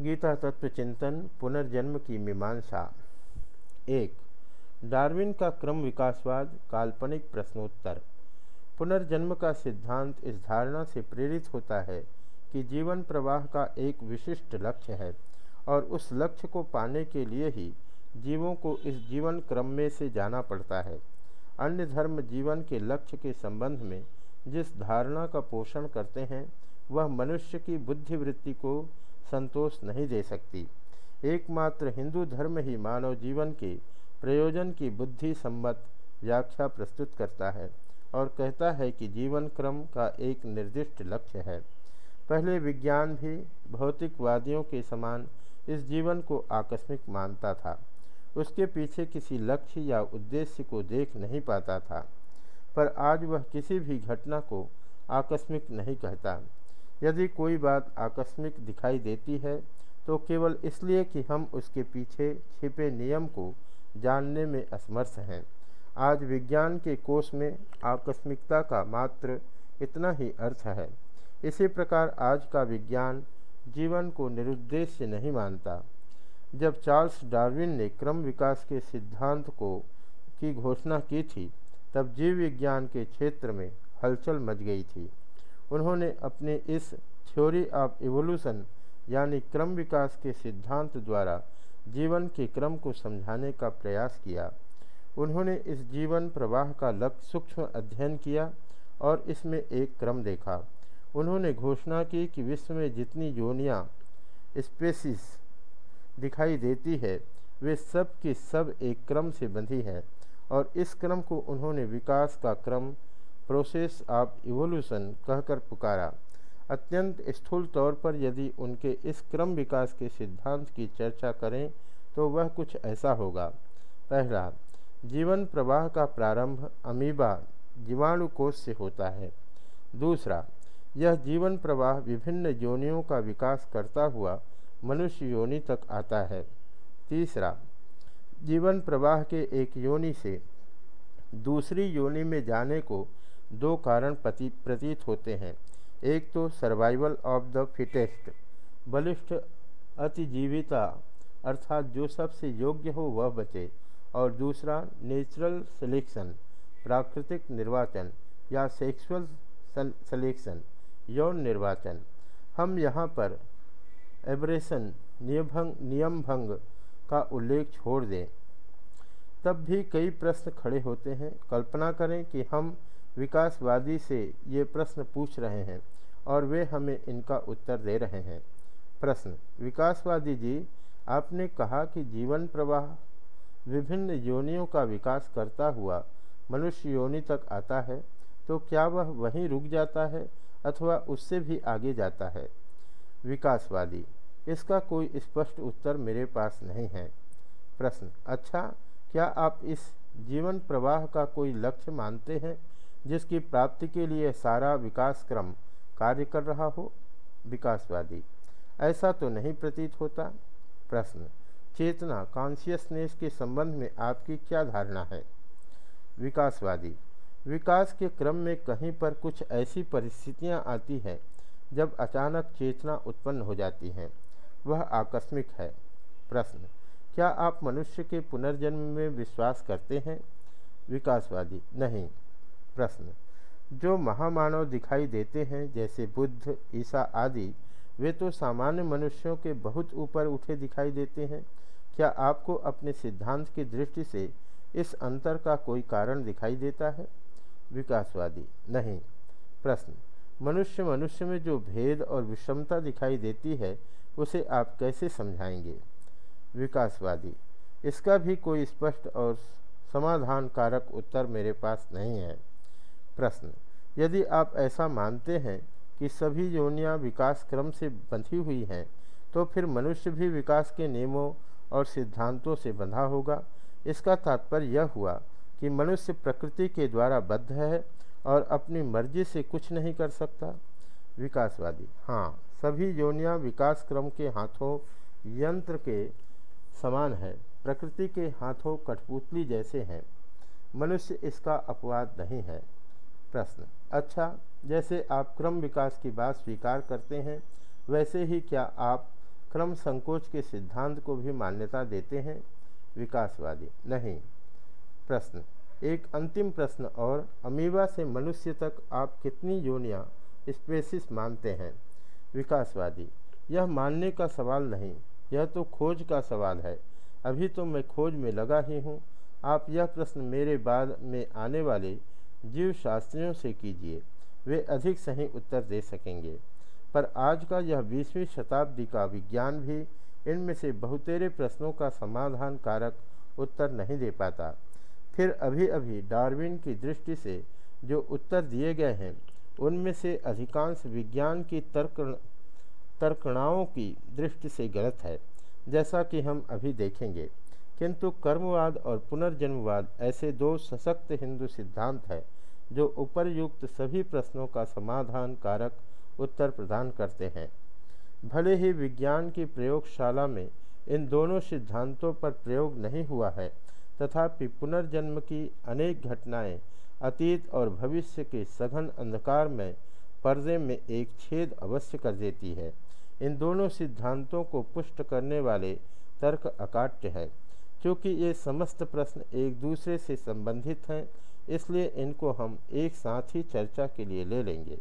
गीता तत्व चिंतन पुनर्जन्म की मीमांसा। एक, डार्विन का क्रम विकासवाद काल्पनिक प्रश्नोत्तर। पुनर्जन्म का सिद्धांत इस धारणा से प्रेरित होता है कि जीवन प्रवाह का एक विशिष्ट लक्ष्य है और उस लक्ष्य को पाने के लिए ही जीवों को इस जीवन क्रम में से जाना पड़ता है। अन्य धर्म जीवन के लक्ष्य के संबंध में जिस धारणा का पोषण करते हैं, वह मनुष्य की बुद्धिवृत्ति को संतोष नहीं दे सकती। एकमात्र हिंदू धर्म ही मानव जीवन के प्रयोजन की बुद्धि सम्मत व्याख्या प्रस्तुत करता है और कहता है कि जीवन क्रम का एक निर्दिष्ट लक्ष्य है। पहले विज्ञान भी भौतिकवादियों के समान इस जीवन को आकस्मिक मानता था। उसके पीछे किसी लक्ष्य या उद्देश्य को देख नहीं पाता था, पर आज वह किसी भी घटना को आकस्मिक नहीं कहता। यदि कोई बात आकस्मिक दिखाई देती है तो केवल इसलिए कि हम उसके पीछे छिपे नियम को जानने में असमर्थ हैं। आज विज्ञान के कोष में आकस्मिकता का मात्र इतना ही अर्थ है। इसी प्रकार आज का विज्ञान जीवन को निरुद्देश्य नहीं मानता। जब चार्ल्स डार्विन ने क्रम विकास के सिद्धांत को, की घोषणा की थी, तब जीव विज्ञान के क्षेत्र में हलचल मच गई थी। उन्होंने अपने इस थ्योरी ऑफ़ इवोल्यूशन, यानी क्रम विकास के सिद्धांत द्वारा जीवन के क्रम को समझाने का प्रयास किया। उन्होंने इस जीवन प्रवाह का लक्ष्य सूक्ष्म अध्ययन किया और इसमें एक क्रम देखा। उन्होंने घोषणा की कि विश्व में जितनी योनियाँ, स्पेसिस दिखाई देती है, वे सब की सब एक क्रम से बंधी हैं और इस क्रम को उन्होंने विकास का क्रम प्रोसेस ऑफ़ इवोल्यूशन कहकर पुकारा। अत्यंत स्थूल तौर पर यदि उनके इस क्रम विकास के सिद्धांत की चर्चा करें तो वह कुछ ऐसा होगा। पहला, जीवन प्रवाह का प्रारंभ अमीबा, जीवाणु कोष से होता है। दूसरा, यह जीवन प्रवाह विभिन्न योनियों का विकास करता हुआ मनुष्य योनि तक आता है। तीसरा, जीवन प्रवाह के एक योनि से दूसरी योनि में जाने को दो कारण प्रतीत होते हैं। एक तो सर्वाइवल ऑफ़ द फिटेस्ट बलिष्ठ अतिजीविता, अर्थात जो सबसे योग्य हो वह बचे। और दूसरा नेचुरल सिलेक्शन प्राकृतिक निर्वाचन या सेक्सुअल सिलेक्शन यौन निर्वाचन। हम यहाँ पर एब्रेशन नियमभंग नियम भंग का उल्लेख छोड़ दें। तब भी कई प्रश्न खड़े होते हैं। कल्पना करें कि हम विकासवादी से ये प्रश्न पूछ रहे हैं और वे हमें इनका उत्तर दे रहे हैं। प्रश्न, विकासवादी जी, आपने कहा कि जीवन प्रवाह विभिन्न योनियों का विकास करता हुआ मनुष्य योनि तक आता है तो क्या वह वहीं रुक जाता है अथवा उससे भी आगे जाता है? विकासवादी, इसका कोई स्पष्ट उत्तर मेरे पास नहीं है। प्रश्न अच्छा क्या आप इस जीवन प्रवाह का कोई लक्ष्य मानते हैं जिसकी प्राप्ति के लिए सारा विकास क्रम कार्य कर रहा हो, विकासवादी। ऐसा तो नहीं प्रतीत होता? प्रश्न। चेतना कॉन्शियसनेस के संबंध में आपकी क्या धारणा है? विकासवादी। विकास के क्रम में कहीं पर कुछ ऐसी परिस्थितियाँ आती हैं, जब अचानक चेतना उत्पन्न हो जाती हैं। वह आकस्मिक है। प्रश्न। क्या आप मनुष्य के पुनर्जन्म में विश्वास करते हैं? विकासवादी। नहीं। प्रश्न। जो महामानव दिखाई देते हैं, जैसे बुद्ध, ईसा आदि, वे तो सामान्य मनुष्यों के बहुत ऊपर उठे दिखाई देते हैं। क्या आपको अपने सिद्धांत की दृष्टि से इस अंतर का कोई कारण दिखाई देता है? विकासवादी। नहीं। प्रश्न। मनुष्य मनुष्य में जो भेद और विषमता दिखाई देती है, उसे आप कैसे समझाएँगे? विकासवादी। इसका भी कोई स्पष्ट और समाधान कारक उत्तर मेरे पास नहीं है। प्रश्न। यदि आप ऐसा मानते हैं कि सभी योनियाँ विकास क्रम से बंधी हुई हैं तो फिर मनुष्य भी विकास के नियमों और सिद्धांतों से बंधा होगा। इसका तात्पर्य यह हुआ कि मनुष्य प्रकृति के द्वारा बद्ध है और अपनी मर्ज़ी से कुछ नहीं कर सकता। विकासवादी। हाँ सभी योनियाँ विकास क्रम के हाथों, यंत्र के समान है, प्रकृति के हाथों कठपुतली जैसे हैं। मनुष्य इसका अपवाद नहीं है। प्रश्न। अच्छा जैसे आप क्रम विकास की बात स्वीकार करते हैं, वैसे ही क्या आप क्रम संकोच के सिद्धांत को भी मान्यता देते हैं? विकासवादी। नहीं। प्रश्न। एक अंतिम प्रश्न, और अमीबा से मनुष्य तक आप कितनी योनियाँ स्पेसिस मानते हैं? विकासवादी। यह मानने का सवाल नहीं, यह तो खोज का सवाल है। अभी तो मैं खोज में लगा ही हूँ। आप यह प्रश्न मेरे बाद में आने वाले जीव शास्त्रियों से कीजिए। वे अधिक सही उत्तर दे सकेंगे। पर आज का यह बीसवीं शताब्दी का विज्ञान भी इनमें से बहुतेरे प्रश्नों का समाधान कारक उत्तर नहीं दे पाता। फिर अभी अभी डार्विन की दृष्टि से जो उत्तर दिए गए हैं, उनमें से अधिकांश विज्ञान की तर्क, तर्कणाओं की दृष्टि से गलत है, जैसा कि हम अभी देखेंगे। किंतु कर्मवाद और पुनर्जन्मवाद ऐसे दो सशक्त हिंदू सिद्धांत हैं, जो उपरयुक्त सभी प्रश्नों का समाधान कारक उत्तर प्रदान करते हैं। भले ही विज्ञान की प्रयोगशाला में इन दोनों सिद्धांतों पर प्रयोग नहीं हुआ है, तथापि पुनर्जन्म की अनेक घटनाएँ अतीत और भविष्य के सघन अंधकार में, पर्दे में एक छेद अवश्य कर देती है। इन दोनों सिद्धांतों को पुष्ट करने वाले तर्क अकाट्य है। क्योंकि ये समस्त प्रश्न एक दूसरे से संबंधित हैं, इसलिए इनको हम एक साथ ही चर्चा के लिए ले लेंगे।